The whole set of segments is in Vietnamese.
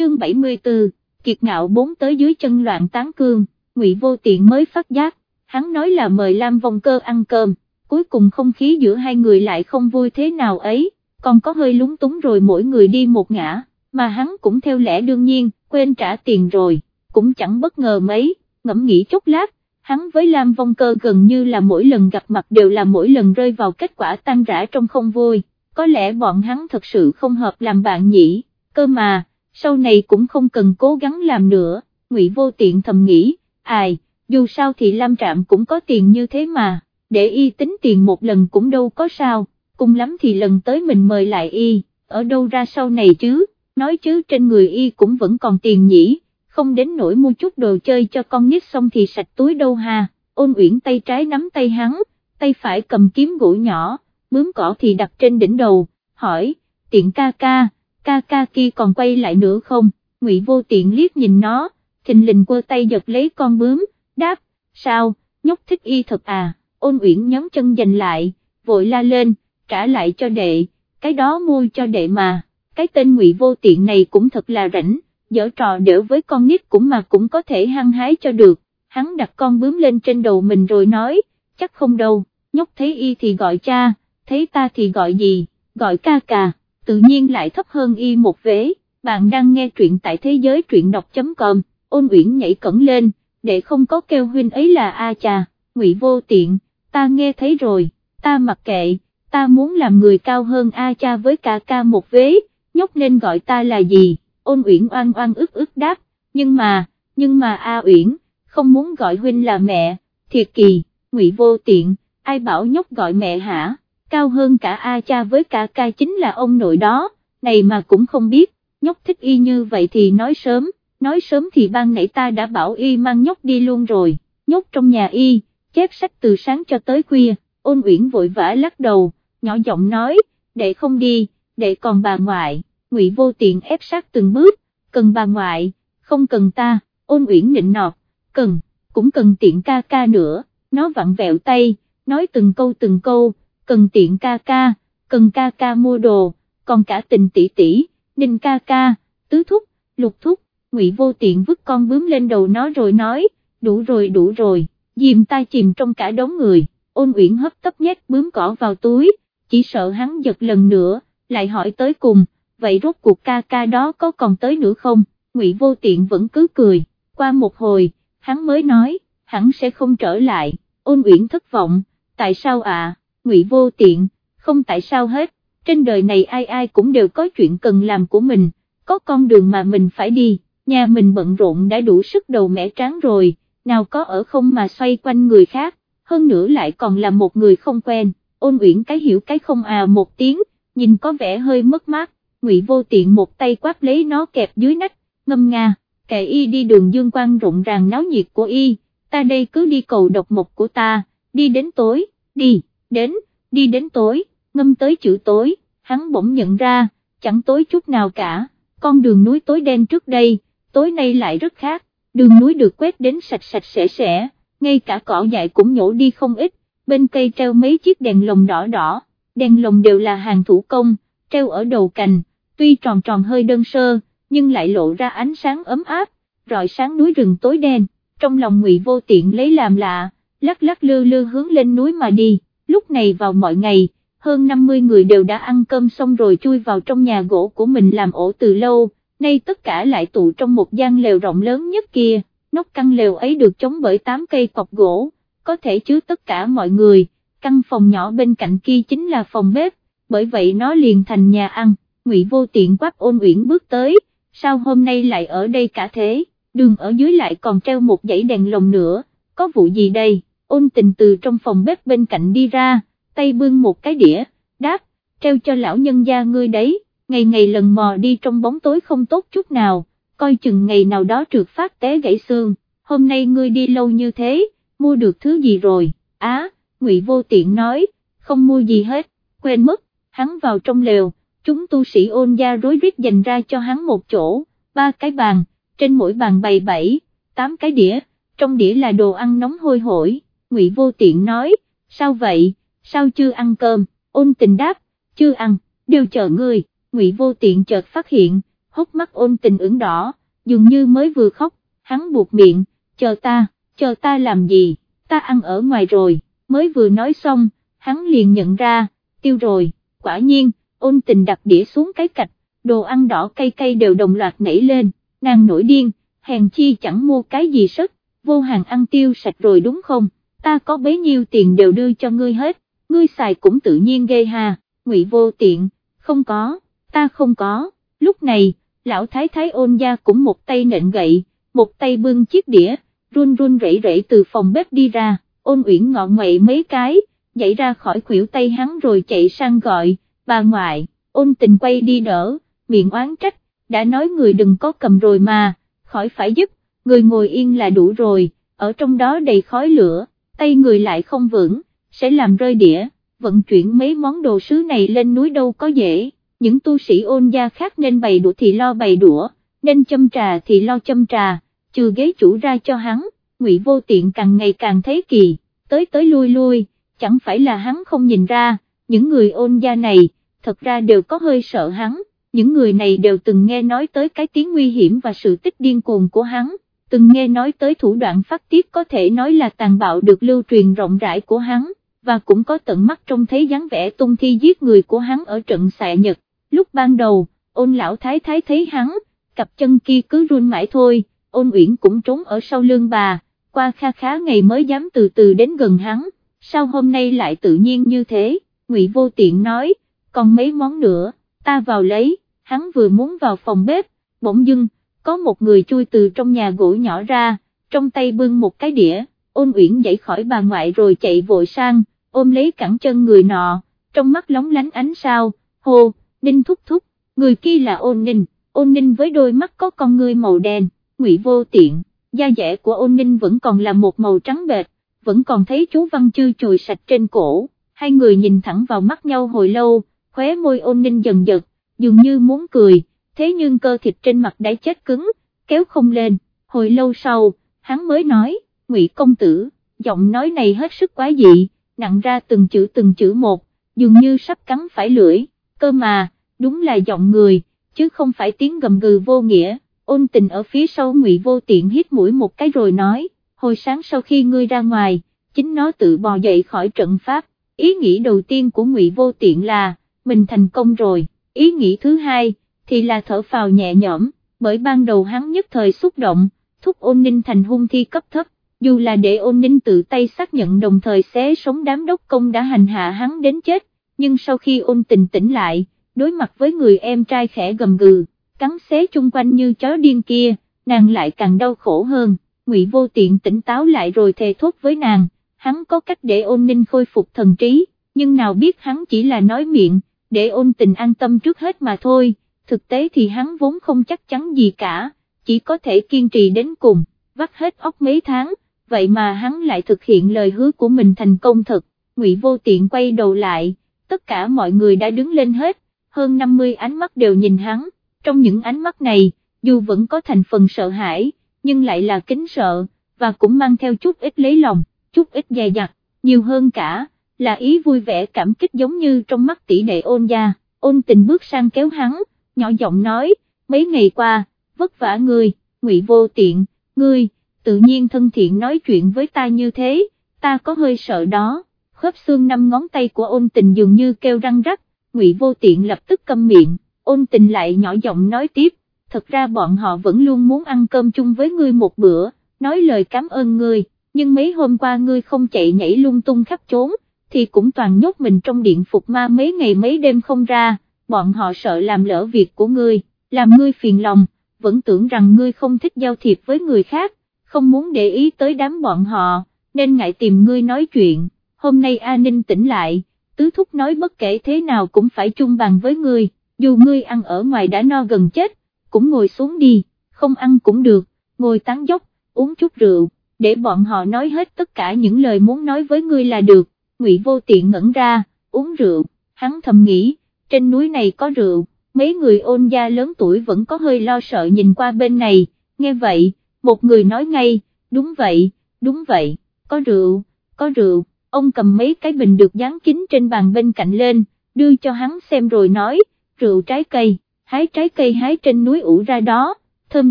chương 74, kiệt ngạo bốn tới dưới chân loạn tán cương, ngụy vô tiện mới phát giác, hắn nói là mời Lam Vong Cơ ăn cơm, cuối cùng không khí giữa hai người lại không vui thế nào ấy, còn có hơi lúng túng rồi mỗi người đi một ngã, mà hắn cũng theo lẽ đương nhiên, quên trả tiền rồi, cũng chẳng bất ngờ mấy, ngẫm nghĩ chốc lát, hắn với Lam Vong Cơ gần như là mỗi lần gặp mặt đều là mỗi lần rơi vào kết quả tan rã trong không vui, có lẽ bọn hắn thật sự không hợp làm bạn nhỉ, cơ mà, sau này cũng không cần cố gắng làm nữa, Ngụy Vô Tiện thầm nghĩ, ai, dù sao thì Lam Trạm cũng có tiền như thế mà, để y tính tiền một lần cũng đâu có sao, cùng lắm thì lần tới mình mời lại y, ở đâu ra sau này chứ, nói chứ trên người y cũng vẫn còn tiền nhỉ không đến nỗi mua chút đồ chơi cho con nít xong thì sạch túi đâu ha, ôn uyển tay trái nắm tay hắn, tay phải cầm kiếm gỗ nhỏ, bướm cỏ thì đặt trên đỉnh đầu, hỏi, tiện ca ca, ca ca kia còn quay lại nữa không, ngụy vô tiện liếc nhìn nó, thình lình quơ tay giật lấy con bướm, đáp, sao, nhóc thích y thật à, ôn uyển nhóm chân giành lại, vội la lên, trả lại cho đệ, cái đó mua cho đệ mà, cái tên ngụy vô tiện này cũng thật là rảnh dở trò đỡ với con nít cũng mà cũng có thể hăng hái cho được, hắn đặt con bướm lên trên đầu mình rồi nói, chắc không đâu, nhóc thấy y thì gọi cha, thấy ta thì gọi gì, gọi ca ca, tự nhiên lại thấp hơn y một vế, bạn đang nghe truyện tại thế giới truyện đọc.com, ôn uyển nhảy cẩn lên, để không có kêu huynh ấy là A cha, ngụy vô tiện, ta nghe thấy rồi, ta mặc kệ, ta muốn làm người cao hơn A cha với ca ca một vế, nhóc nên gọi ta là gì? ôn uyển oan oan ức ức đáp, nhưng mà, nhưng mà A Uyển, không muốn gọi huynh là mẹ, thiệt kỳ, ngụy vô tiện, ai bảo nhóc gọi mẹ hả, cao hơn cả A cha với cả ca chính là ông nội đó, này mà cũng không biết, nhóc thích y như vậy thì nói sớm, nói sớm thì ban nãy ta đã bảo y mang nhóc đi luôn rồi, nhóc trong nhà y, chép sách từ sáng cho tới khuya, ôn uyển vội vã lắc đầu, nhỏ giọng nói, để không đi, để còn bà ngoại. Ngụy Vô Tiện ép sát từng bước, cần bà ngoại, không cần ta, ôn uyển nịnh nọt, cần, cũng cần tiện ca ca nữa, nó vặn vẹo tay, nói từng câu từng câu, cần tiện ca ca, cần ca ca mua đồ, còn cả tình tỷ tỷ, ninh ca ca, tứ thúc, lục thúc, Ngụy Vô Tiện vứt con bướm lên đầu nó rồi nói, đủ rồi đủ rồi, dìm tay chìm trong cả đống người, ôn uyển hấp tấp nhét bướm cỏ vào túi, chỉ sợ hắn giật lần nữa, lại hỏi tới cùng vậy rốt cuộc ca ca đó có còn tới nữa không, Ngụy Vô Tiện vẫn cứ cười, qua một hồi, hắn mới nói, hắn sẽ không trở lại, ôn uyển thất vọng, tại sao ạ, à? Ngụy Vô Tiện, không tại sao hết, trên đời này ai ai cũng đều có chuyện cần làm của mình, có con đường mà mình phải đi, nhà mình bận rộn đã đủ sức đầu mẻ tráng rồi, nào có ở không mà xoay quanh người khác, hơn nữa lại còn là một người không quen, ôn uyển cái hiểu cái không à một tiếng, nhìn có vẻ hơi mất mát, ngụy vô tiện một tay quát lấy nó kẹp dưới nách, ngâm nga, kệ y đi đường dương quang rộn ràng náo nhiệt của y, ta đây cứ đi cầu độc mộc của ta, đi đến tối, đi, đến, đi đến tối, ngâm tới chữ tối, hắn bỗng nhận ra, chẳng tối chút nào cả, con đường núi tối đen trước đây, tối nay lại rất khác, đường núi được quét đến sạch sạch sẽ sẽ, ngay cả cỏ dại cũng nhổ đi không ít, bên cây treo mấy chiếc đèn lồng đỏ đỏ, đèn lồng đều là hàng thủ công, treo ở đầu cành, tuy tròn tròn hơi đơn sơ, nhưng lại lộ ra ánh sáng ấm áp, rọi sáng núi rừng tối đen, trong lòng ngụy vô tiện lấy làm lạ, lắc lắc lư lư hướng lên núi mà đi, lúc này vào mọi ngày, hơn 50 người đều đã ăn cơm xong rồi chui vào trong nhà gỗ của mình làm ổ từ lâu, nay tất cả lại tụ trong một gian lều rộng lớn nhất kia, nóc căn lều ấy được chống bởi 8 cây cọc gỗ, có thể chứa tất cả mọi người, căn phòng nhỏ bên cạnh kia chính là phòng bếp, bởi vậy nó liền thành nhà ăn. Ngụy Vô Tiện quát ôn uyển bước tới, sao hôm nay lại ở đây cả thế, đường ở dưới lại còn treo một dãy đèn lồng nữa, có vụ gì đây, ôn tình từ trong phòng bếp bên cạnh đi ra, tay bưng một cái đĩa, đáp, treo cho lão nhân gia ngươi đấy, ngày ngày lần mò đi trong bóng tối không tốt chút nào, coi chừng ngày nào đó trượt phát té gãy xương, hôm nay ngươi đi lâu như thế, mua được thứ gì rồi, á, Ngụy Vô Tiện nói, không mua gì hết, quên mất, hắn vào trong lều chúng tu sĩ ôn gia rối rít dành ra cho hắn một chỗ, ba cái bàn, trên mỗi bàn bày bảy, tám cái đĩa, trong đĩa là đồ ăn nóng hôi hổi, ngụy vô tiện nói, sao vậy, sao chưa ăn cơm, ôn tình đáp, chưa ăn, đều chờ ngươi, ngụy vô tiện chợt phát hiện, hốc mắt ôn tình ửng đỏ, dường như mới vừa khóc, hắn buộc miệng, chờ ta, chờ ta làm gì, ta ăn ở ngoài rồi, mới vừa nói xong, hắn liền nhận ra, tiêu rồi, quả nhiên, ôn tình đặt đĩa xuống cái cạch, đồ ăn đỏ cay cay đều đồng loạt nảy lên, nàng nổi điên, hèn chi chẳng mua cái gì sất, vô hàng ăn tiêu sạch rồi đúng không, ta có bấy nhiêu tiền đều đưa cho ngươi hết, ngươi xài cũng tự nhiên ghê hà. ngụy vô tiện, không có, ta không có, lúc này, lão thái thái ôn gia cũng một tay nện gậy, một tay bưng chiếc đĩa, run run rẩy rẩy từ phòng bếp đi ra, ôn uyển ngọ ngoậy mấy cái, nhảy ra khỏi khuỷu tay hắn rồi chạy sang gọi, bà ngoại, ôn tình quay đi đỡ, miệng oán trách, đã nói người đừng có cầm rồi mà, khỏi phải giúp, người ngồi yên là đủ rồi, ở trong đó đầy khói lửa, tay người lại không vững, sẽ làm rơi đĩa, vận chuyển mấy món đồ sứ này lên núi đâu có dễ, những tu sĩ ôn gia khác nên bày đũa thì lo bày đũa, nên châm trà thì lo châm trà, trừ ghế chủ ra cho hắn, ngụy vô tiện càng ngày càng thấy kỳ, tới tới lui lui, chẳng phải là hắn không nhìn ra, những người ôn gia này, thật ra đều có hơi sợ hắn, những người này đều từng nghe nói tới cái tiếng nguy hiểm và sự tích điên cuồng của hắn, từng nghe nói tới thủ đoạn phát tiết có thể nói là tàn bạo được lưu truyền rộng rãi của hắn, và cũng có tận mắt trông thấy dáng vẻ tung thi giết người của hắn ở trận xạ nhật, lúc ban đầu, ôn lão thái thái thấy hắn, cặp chân kia cứ run mãi thôi, ôn uyển cũng trốn ở sau lưng bà, qua kha khá ngày mới dám từ từ đến gần hắn, sao hôm nay lại tự nhiên như thế, ngụy vô tiện nói, còn mấy món nữa, ta vào lấy, hắn vừa muốn vào phòng bếp, bỗng dưng, có một người chui từ trong nhà gỗ nhỏ ra, trong tay bưng một cái đĩa, ôn uyển dậy khỏi bà ngoại rồi chạy vội sang, ôm lấy cẳng chân người nọ, trong mắt lóng lánh ánh sao, hô, ninh thúc thúc, người kia là ôn ninh, ôn ninh với đôi mắt có con ngươi màu đen, ngụy vô tiện, da dẻ của ôn ninh vẫn còn là một màu trắng bệt, vẫn còn thấy chú văn chư chùi sạch trên cổ, hai người nhìn thẳng vào mắt nhau hồi lâu, khóe môi ôn ninh dần dật, dường như muốn cười, thế nhưng cơ thịt trên mặt đã chết cứng, kéo không lên, hồi lâu sau, hắn mới nói, ngụy công tử, giọng nói này hết sức quá dị, nặng ra từng chữ từng chữ một, dường như sắp cắn phải lưỡi, cơ mà, đúng là giọng người, chứ không phải tiếng gầm gừ vô nghĩa, ôn tình ở phía sau ngụy vô tiện hít mũi một cái rồi nói, hồi sáng sau khi ngươi ra ngoài, chính nó tự bò dậy khỏi trận pháp, ý nghĩ đầu tiên của ngụy vô tiện là, mình thành công rồi, ý nghĩ thứ hai, thì là thở phào nhẹ nhõm, bởi ban đầu hắn nhất thời xúc động, thúc ôn ninh thành hung thi cấp thấp, dù là để ôn ninh tự tay xác nhận đồng thời xé sống đám đốc công đã hành hạ hắn đến chết, nhưng sau khi ôn tình tỉnh lại, đối mặt với người em trai khẽ gầm gừ, cắn xé chung quanh như chó điên kia, nàng lại càng đau khổ hơn, ngụy vô tiện tỉnh táo lại rồi thề thốt với nàng, hắn có cách để ôn ninh khôi phục thần trí, nhưng nào biết hắn chỉ là nói miệng, để ôn tình an tâm trước hết mà thôi, thực tế thì hắn vốn không chắc chắn gì cả, chỉ có thể kiên trì đến cùng, vắt hết óc mấy tháng, vậy mà hắn lại thực hiện lời hứa của mình thành công thật, ngụy vô tiện quay đầu lại, tất cả mọi người đã đứng lên hết, hơn 50 ánh mắt đều nhìn hắn, trong những ánh mắt này, dù vẫn có thành phần sợ hãi, nhưng lại là kính sợ, và cũng mang theo chút ít lấy lòng, chút ít dè dặt, nhiều hơn cả, là ý vui vẻ cảm kích giống như trong mắt tỷ đệ ôn gia, ôn tình bước sang kéo hắn, nhỏ giọng nói, mấy ngày qua, vất vả ngươi, ngụy vô tiện, ngươi, tự nhiên thân thiện nói chuyện với ta như thế, ta có hơi sợ đó, khớp xương năm ngón tay của ôn tình dường như kêu răng rắc, ngụy vô tiện lập tức câm miệng, ôn tình lại nhỏ giọng nói tiếp, thật ra bọn họ vẫn luôn muốn ăn cơm chung với ngươi một bữa, nói lời cảm ơn ngươi, nhưng mấy hôm qua ngươi không chạy nhảy lung tung khắp trốn, thì cũng toàn nhốt mình trong điện phục ma mấy ngày mấy đêm không ra, bọn họ sợ làm lỡ việc của ngươi, làm ngươi phiền lòng, vẫn tưởng rằng ngươi không thích giao thiệp với người khác, không muốn để ý tới đám bọn họ, nên ngại tìm ngươi nói chuyện, hôm nay A Ninh tỉnh lại, tứ thúc nói bất kể thế nào cũng phải chung bàn với ngươi, dù ngươi ăn ở ngoài đã no gần chết, cũng ngồi xuống đi, không ăn cũng được, ngồi tán dốc, uống chút rượu, để bọn họ nói hết tất cả những lời muốn nói với ngươi là được, ngụy vô tiện ngẩn ra, uống rượu, hắn thầm nghĩ, trên núi này có rượu, mấy người ôn gia lớn tuổi vẫn có hơi lo sợ nhìn qua bên này, nghe vậy, một người nói ngay, đúng vậy, đúng vậy, có rượu, có rượu, ông cầm mấy cái bình được dán kín trên bàn bên cạnh lên, đưa cho hắn xem rồi nói, rượu trái cây, hái trái cây hái trên núi ủ ra đó, thơm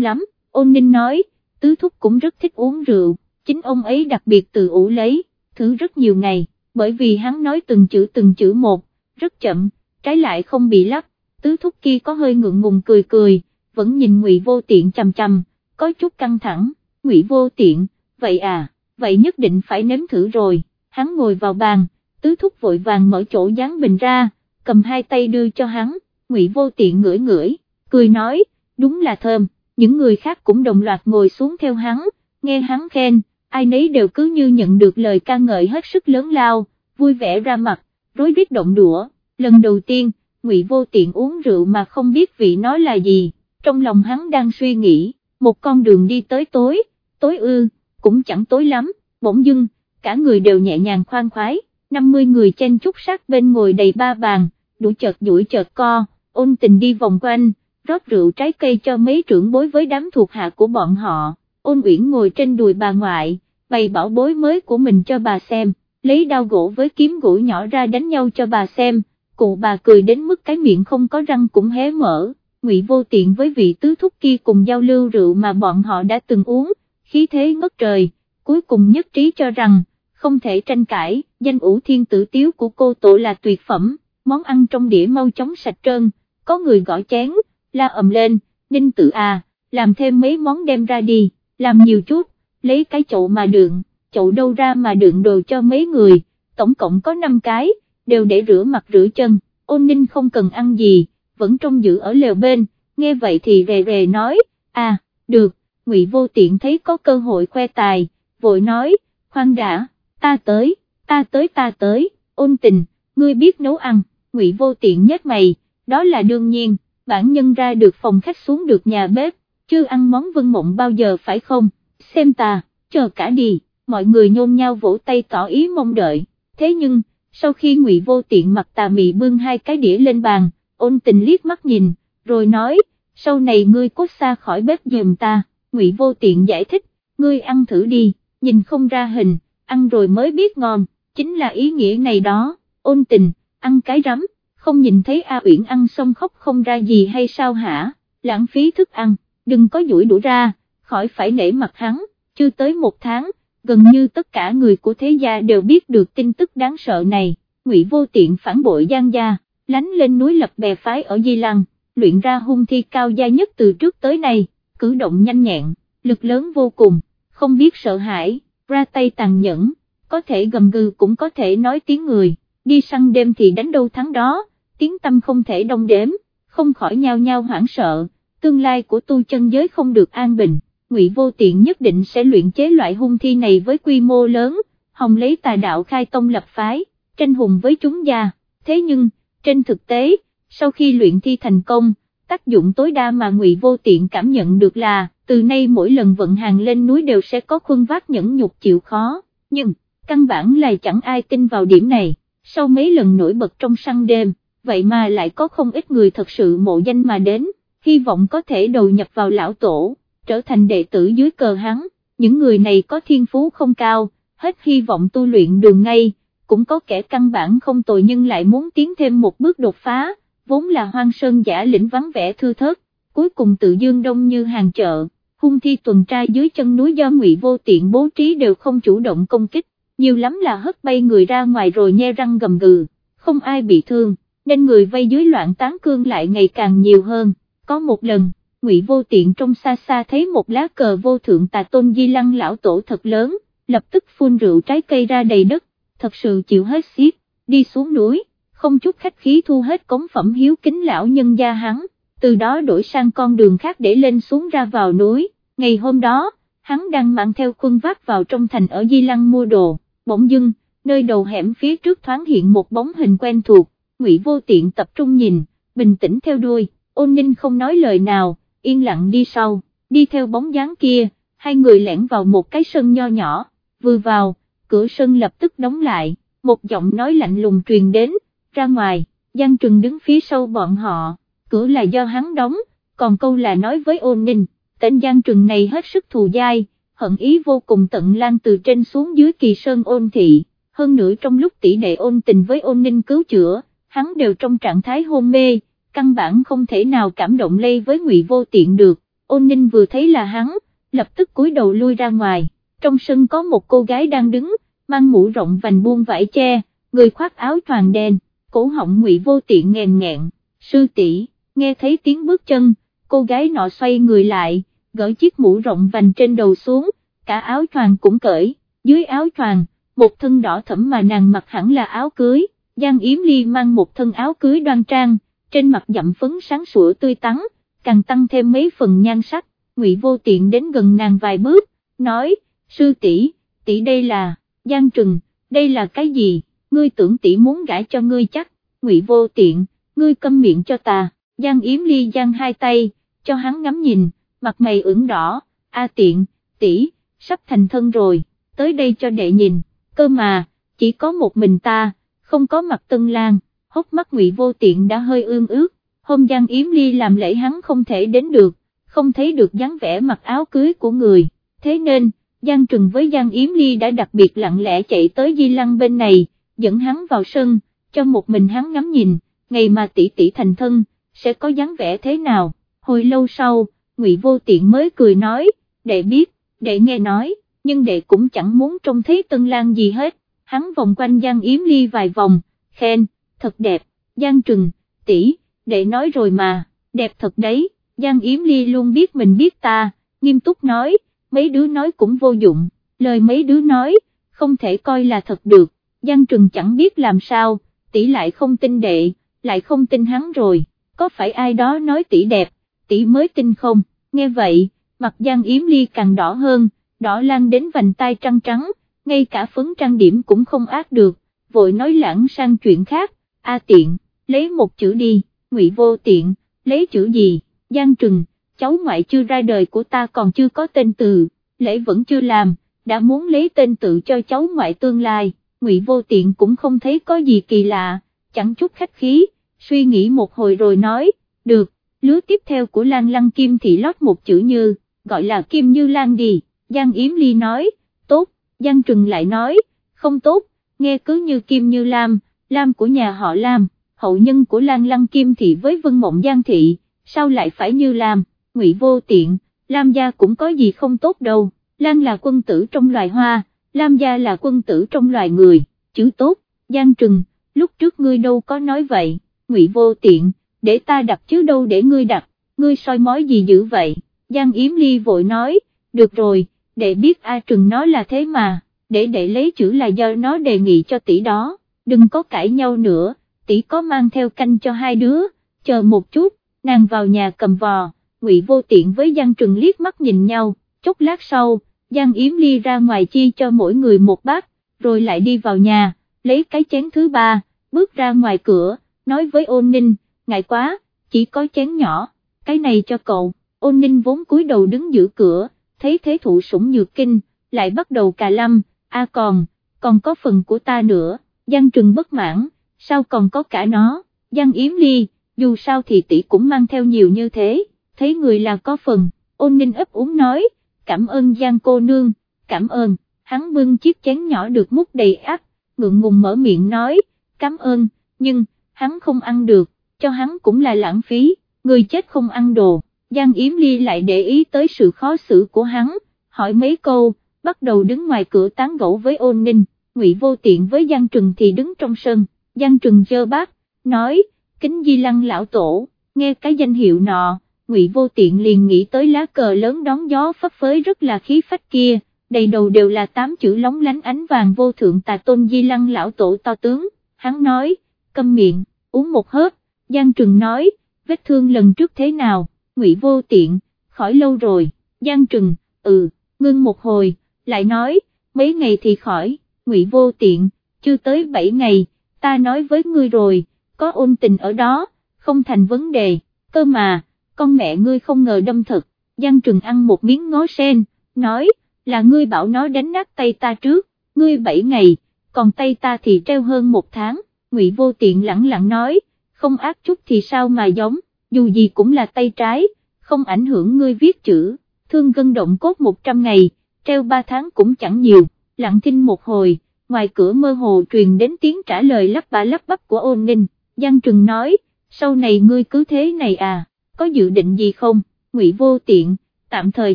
lắm, ôn ninh nói, tứ thúc cũng rất thích uống rượu, chính ông ấy đặc biệt tự ủ lấy, thử rất nhiều ngày, bởi vì hắn nói từng chữ từng chữ một, rất chậm, trái lại không bị lắc, tứ thúc kia có hơi ngượng ngùng cười cười, vẫn nhìn ngụy vô tiện chằm chằm, có chút căng thẳng, ngụy vô tiện, vậy à, vậy nhất định phải nếm thử rồi, hắn ngồi vào bàn, tứ thúc vội vàng mở chỗ dán bình ra, cầm hai tay đưa cho hắn, ngụy vô tiện ngửi ngửi, cười nói, đúng là thơm, những người khác cũng đồng loạt ngồi xuống theo hắn, nghe hắn khen, ai nấy đều cứ như nhận được lời ca ngợi hết sức lớn lao, vui vẻ ra mặt, rối rít động đũa, lần đầu tiên, ngụy vô tiện uống rượu mà không biết vị nói là gì, trong lòng hắn đang suy nghĩ, một con đường đi tới tối, tối ư, cũng chẳng tối lắm, bỗng dưng, cả người đều nhẹ nhàng khoan khoái, 50 người chen chúc sát bên ngồi đầy ba bàn, đủ chợt duỗi chợt co, ôn tình đi vòng quanh, rót rượu trái cây cho mấy trưởng bối với đám thuộc hạ của bọn họ, ôn uyển ngồi trên đùi bà ngoại, bày bảo bối mới của mình cho bà xem, lấy đao gỗ với kiếm gỗ nhỏ ra đánh nhau cho bà xem, cụ bà cười đến mức cái miệng không có răng cũng hé mở, ngụy vô tiện với vị tứ thúc kia cùng giao lưu rượu mà bọn họ đã từng uống, khí thế ngất trời, cuối cùng nhất trí cho rằng, không thể tranh cãi, danh ủ thiên tử tiếu của cô tổ là tuyệt phẩm, món ăn trong đĩa mau chóng sạch trơn, có người gõ chén, la ầm lên, ninh tự à, làm thêm mấy món đem ra đi, làm nhiều chút, lấy cái chậu mà đựng, chậu đâu ra mà đựng đồ cho mấy người, tổng cộng có 5 cái, đều để rửa mặt rửa chân, ôn ninh không cần ăn gì, vẫn trông giữ ở lều bên, nghe vậy thì rề rề nói, à, được, ngụy vô tiện thấy có cơ hội khoe tài, vội nói, khoan đã, ta tới, ta tới ta tới, ôn tình, ngươi biết nấu ăn, ngụy vô tiện nhếch mày, đó là đương nhiên, bản nhân ra được phòng khách xuống được nhà bếp, chưa ăn món vân mộng bao giờ phải không, xem ta, chờ cả đi, mọi người nhôn nhau vỗ tay tỏ ý mong đợi, thế nhưng, sau khi ngụy vô tiện mặc tà mị bưng hai cái đĩa lên bàn, ôn tình liếc mắt nhìn, rồi nói, sau này ngươi cốt xa khỏi bếp giùm ta, ngụy vô tiện giải thích, ngươi ăn thử đi, nhìn không ra hình, ăn rồi mới biết ngon, chính là ý nghĩa này đó, ôn tình, ăn cái rắm, không nhìn thấy A Uyển ăn xong khóc không ra gì hay sao hả, lãng phí thức ăn, đừng có duỗi đũa ra, khỏi phải nể mặt hắn, chưa tới một tháng, gần như tất cả người của thế gia đều biết được tin tức đáng sợ này, ngụy vô tiện phản bội Giang gia, lánh lên núi lập bè phái ở Di Lăng, luyện ra hung thi cao gia nhất từ trước tới nay, cử động nhanh nhẹn, lực lớn vô cùng, không biết sợ hãi, ra tay tàn nhẫn, có thể gầm gừ cũng có thể nói tiếng người, đi săn đêm thì đánh đâu thắng đó, tiếng tâm không thể đông đếm, không khỏi nhao nhao hoảng sợ, tương lai của tu chân giới không được an bình. Ngụy Vô Tiện nhất định sẽ luyện chế loại hung thi này với quy mô lớn, hồng lấy tà đạo khai tông lập phái, tranh hùng với chúng gia, thế nhưng, trên thực tế, sau khi luyện thi thành công, tác dụng tối đa mà Ngụy Vô Tiện cảm nhận được là, từ nay mỗi lần vận hàng lên núi đều sẽ có khuôn vác nhẫn nhục chịu khó, nhưng, căn bản là chẳng ai tin vào điểm này, sau mấy lần nổi bật trong săn đêm, vậy mà lại có không ít người thật sự mộ danh mà đến, hy vọng có thể đầu nhập vào lão tổ trở thành đệ tử dưới cờ hắn, những người này có thiên phú không cao, hết hy vọng tu luyện đường ngay, cũng có kẻ căn bản không tồi nhưng lại muốn tiến thêm một bước đột phá, vốn là hoang sơn giả lĩnh vắng vẻ thư thớt, cuối cùng tự dương đông như hàng chợ, hung thi tuần tra dưới chân núi do ngụy vô tiện bố trí đều không chủ động công kích, nhiều lắm là hất bay người ra ngoài rồi nhe răng gầm gừ, không ai bị thương, nên người vây dưới loạn tán cương lại ngày càng nhiều hơn, có một lần Ngụy Vô Tiện trong xa xa thấy một lá cờ vô thượng tà tôn di lăng lão tổ thật lớn, lập tức phun rượu trái cây ra đầy đất, thật sự chịu hết xiết, đi xuống núi, không chút khách khí thu hết cống phẩm hiếu kính lão nhân gia hắn, từ đó đổi sang con đường khác để lên xuống ra vào núi, ngày hôm đó, hắn đang mang theo quân vác vào trong thành ở Di Lăng mua đồ, bỗng dưng, nơi đầu hẻm phía trước thoáng hiện một bóng hình quen thuộc, Ngụy Vô Tiện tập trung nhìn, bình tĩnh theo đuôi, ôn ninh không nói lời nào yên lặng đi sau, đi theo bóng dáng kia, hai người lẻn vào một cái sân nho nhỏ, vừa vào, cửa sân lập tức đóng lại, một giọng nói lạnh lùng truyền đến, ra ngoài, Giang Trừng đứng phía sau bọn họ, cửa là do hắn đóng, còn câu là nói với ôn ninh, tên Giang Trừng này hết sức thù dai, hận ý vô cùng tận lan từ trên xuống dưới kỳ sơn ôn thị, hơn nữa trong lúc tỷ đệ ôn tình với ôn ninh cứu chữa, hắn đều trong trạng thái hôn mê, căn bản không thể nào cảm động lây với ngụy vô tiện được, ôn ninh vừa thấy là hắn, lập tức cúi đầu lui ra ngoài, trong sân có một cô gái đang đứng, mang mũ rộng vành buông vải che, người khoác áo choàng đen, cổ họng ngụy vô tiện nghèn nghẹn, sư tỷ nghe thấy tiếng bước chân, cô gái nọ xoay người lại, gỡ chiếc mũ rộng vành trên đầu xuống, cả áo choàng cũng cởi, dưới áo choàng, một thân đỏ thẫm mà nàng mặc hẳn là áo cưới, Giang Yếm Ly mang một thân áo cưới đoan trang, trên mặt dặm phấn sáng sủa tươi tắn, càng tăng thêm mấy phần nhan sắc, Ngụy Vô Tiện đến gần nàng vài bước, nói, sư tỷ, tỷ đây là, Giang Trừng, đây là cái gì, ngươi tưởng tỷ muốn gãi cho ngươi chắc, Ngụy Vô Tiện, ngươi câm miệng cho ta, Giang Yếm Ly giang hai tay, cho hắn ngắm nhìn, mặt mày ửng đỏ, a tiện, tỷ, sắp thành thân rồi, tới đây cho đệ nhìn, cơ mà, chỉ có một mình ta, không có mặt tân lang, hốc mắt ngụy vô tiện đã hơi ương ướt, hôm Giang Yếm Ly làm lễ hắn không thể đến được, không thấy được dáng vẻ mặc áo cưới của người, thế nên, Giang Trừng với Giang Yếm Ly đã đặc biệt lặng lẽ chạy tới Di Lăng bên này, dẫn hắn vào sân, cho một mình hắn ngắm nhìn, ngày mà tỷ tỷ thành thân, sẽ có dáng vẻ thế nào, hồi lâu sau, Ngụy Vô Tiện mới cười nói, đệ biết, đệ nghe nói, nhưng đệ cũng chẳng muốn trông thấy Tân Lan gì hết, hắn vòng quanh Giang Yếm Ly vài vòng, khen, thật đẹp, Giang Trừng, tỷ, đệ nói rồi mà, đẹp thật đấy, Giang Yếm Ly luôn biết mình biết ta, nghiêm túc nói, mấy đứa nói cũng vô dụng, lời mấy đứa nói, không thể coi là thật được, Giang Trừng chẳng biết làm sao, tỷ lại không tin đệ, lại không tin hắn rồi, có phải ai đó nói tỷ đẹp, tỷ mới tin không, nghe vậy, mặt Giang Yếm Ly càng đỏ hơn, đỏ lan đến vành tai trăng trắng, ngay cả phấn trang điểm cũng không ác được, vội nói lãng sang chuyện khác, a tiện, lấy một chữ đi, ngụy vô tiện, lấy chữ gì, Giang Trừng, cháu ngoại chưa ra đời của ta còn chưa có tên từ, lễ vẫn chưa làm, đã muốn lấy tên tự cho cháu ngoại tương lai, ngụy vô tiện cũng không thấy có gì kỳ lạ, chẳng chút khách khí, suy nghĩ một hồi rồi nói, được, lứa tiếp theo của Lan Lăng Kim thì lót một chữ như, gọi là Kim Như Lan đi, Giang Yếm Ly nói, tốt, Giang Trừng lại nói, không tốt, nghe cứ như Kim Như Lam, Lam của nhà họ Lam, hậu nhân của Lan Lăng Kim Thị với Vân Mộng Giang Thị, sao lại phải như Lam, ngụy vô tiện, Lam gia cũng có gì không tốt đâu, Lan là quân tử trong loài hoa, Lam gia là quân tử trong loài người, chữ tốt, Giang Trừng, lúc trước ngươi đâu có nói vậy, ngụy vô tiện, để ta đặt chứ đâu để ngươi đặt, ngươi soi mói gì dữ vậy, Giang Yếm Ly vội nói, được rồi, để biết A Trừng nói là thế mà, để để lấy chữ là do nó đề nghị cho tỷ đó, đừng có cãi nhau nữa, tỷ có mang theo canh cho hai đứa, chờ một chút, nàng vào nhà cầm vò, ngụy vô tiện với Giang Trừng liếc mắt nhìn nhau, chốc lát sau, Giang Yếm Ly ra ngoài chi cho mỗi người một bát, rồi lại đi vào nhà, lấy cái chén thứ ba, bước ra ngoài cửa, nói với ôn ninh, ngại quá, chỉ có chén nhỏ, cái này cho cậu, ôn ninh vốn cúi đầu đứng giữ cửa, thấy thế thụ sủng nhược kinh, lại bắt đầu cà lâm, a còn, còn có phần của ta nữa, Giang Trừng bất mãn, sao còn có cả nó, Giang Yếm Ly, dù sao thì tỷ cũng mang theo nhiều như thế, thấy người là có phần, ôn ninh ấp úng nói, cảm ơn Giang cô nương, cảm ơn, hắn bưng chiếc chén nhỏ được múc đầy áp, ngượng ngùng mở miệng nói, cảm ơn, nhưng, hắn không ăn được, cho hắn cũng là lãng phí, người chết không ăn đồ, Giang Yếm Ly lại để ý tới sự khó xử của hắn, hỏi mấy câu, bắt đầu đứng ngoài cửa tán gẫu với ôn ninh, ngụy vô tiện với Giang Trừng thì đứng trong sân, Giang Trừng dơ bát, nói, kính di lăng lão tổ, nghe cái danh hiệu nọ, ngụy vô tiện liền nghĩ tới lá cờ lớn đón gió phấp phới rất là khí phách kia, đầy đầu đều là tám chữ lóng lánh ánh vàng vô thượng tà tôn di lăng lão tổ to tướng, hắn nói, câm miệng, uống một hớp, Giang Trừng nói, vết thương lần trước thế nào, ngụy vô tiện, khỏi lâu rồi, Giang Trừng, ừ, ngưng một hồi, lại nói, mấy ngày thì khỏi, ngụy vô tiện, chưa tới 7 ngày, ta nói với ngươi rồi, có ôn tình ở đó, không thành vấn đề, cơ mà, con mẹ ngươi không ngờ đâm thật, Giang Trừng ăn một miếng ngó sen, nói, là ngươi bảo nó đánh nát tay ta trước, ngươi 7 ngày, còn tay ta thì treo hơn một tháng, ngụy vô tiện lẳng lặng nói, không ác chút thì sao mà giống, dù gì cũng là tay trái, không ảnh hưởng ngươi viết chữ, thương gân động cốt 100 ngày, treo 3 tháng cũng chẳng nhiều, lặng thinh một hồi, ngoài cửa mơ hồ truyền đến tiếng trả lời lắp bả lắp bắp của ôn ninh, Giang Trừng nói, sau này ngươi cứ thế này à, có dự định gì không, ngụy vô tiện, tạm thời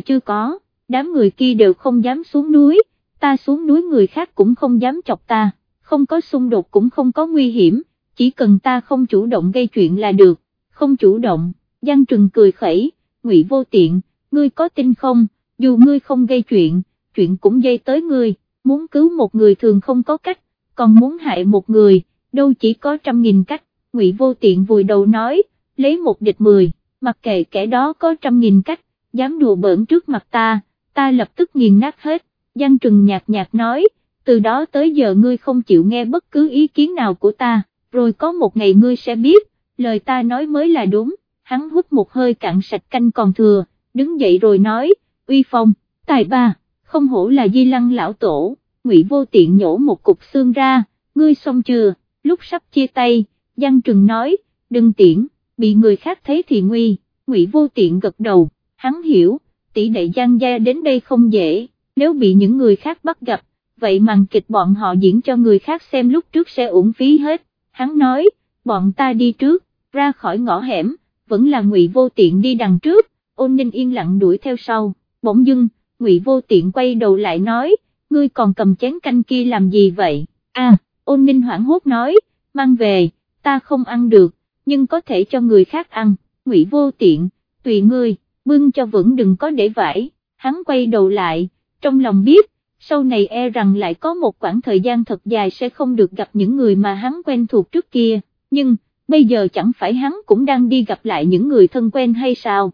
chưa có, đám người kia đều không dám xuống núi, ta xuống núi người khác cũng không dám chọc ta, không có xung đột cũng không có nguy hiểm, chỉ cần ta không chủ động gây chuyện là được, không chủ động, Giang Trừng cười khẩy, ngụy vô tiện, ngươi có tin không, dù ngươi không gây chuyện, chuyện cũng dây tới ngươi, muốn cứu một người thường không có cách, còn muốn hại một người, đâu chỉ có trăm nghìn cách, ngụy vô tiện vùi đầu nói, lấy một địch mười, mặc kệ kẻ đó có trăm nghìn cách, dám đùa bỡn trước mặt ta, ta lập tức nghiền nát hết, Giang Trừng nhạt nhạt nói, từ đó tới giờ ngươi không chịu nghe bất cứ ý kiến nào của ta, rồi có một ngày ngươi sẽ biết, lời ta nói mới là đúng, hắn hút một hơi cạn sạch canh còn thừa, đứng dậy rồi nói, uy phong, tài ba, không hổ là di lăng lão tổ, ngụy vô tiện nhổ một cục xương ra, ngươi xong chưa, lúc sắp chia tay, Giang Trừng nói, đừng tiễn, bị người khác thấy thì nguy, ngụy vô tiện gật đầu, hắn hiểu, tỷ đệ Giang gia đến đây không dễ, nếu bị những người khác bắt gặp, vậy màn kịch bọn họ diễn cho người khác xem lúc trước sẽ uổng phí hết, hắn nói, bọn ta đi trước, ra khỏi ngõ hẻm, vẫn là ngụy vô tiện đi đằng trước, ôn ninh yên lặng đuổi theo sau, bỗng dưng, ngụy vô tiện quay đầu lại nói, ngươi còn cầm chén canh kia làm gì vậy, à, ôn ninh hoảng hốt nói, mang về, ta không ăn được, nhưng có thể cho người khác ăn, ngụy vô tiện, tùy ngươi, bưng cho vẫn đừng có để vải, hắn quay đầu lại, trong lòng biết, sau này e rằng lại có một khoảng thời gian thật dài sẽ không được gặp những người mà hắn quen thuộc trước kia, nhưng, bây giờ chẳng phải hắn cũng đang đi gặp lại những người thân quen hay sao,